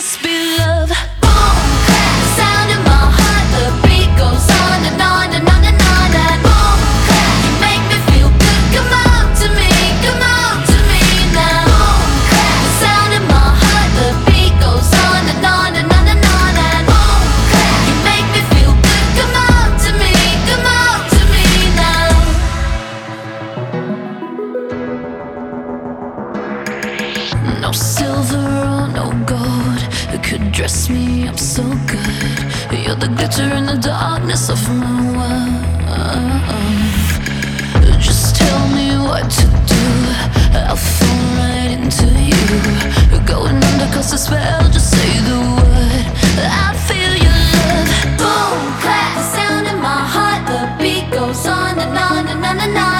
must be love. Boom, clap, sound in my heart. The beat goes on and on and on and on. Boom, clap, you make me feel good. Come to me, come to me now. Boom, clap, sound in my heart. The beat goes on and on and on and on. Boom, clap, you make me feel good. Come to me, come to me now. No silver or no gold who could dress me up so good. You're the glitter in the darkness of my world. Just tell me what to do, I'll fall right into you. Going under cause the spell, just say the word. I feel your love. Boom, clap, the sound in my heart, the beat goes on and on and on and on.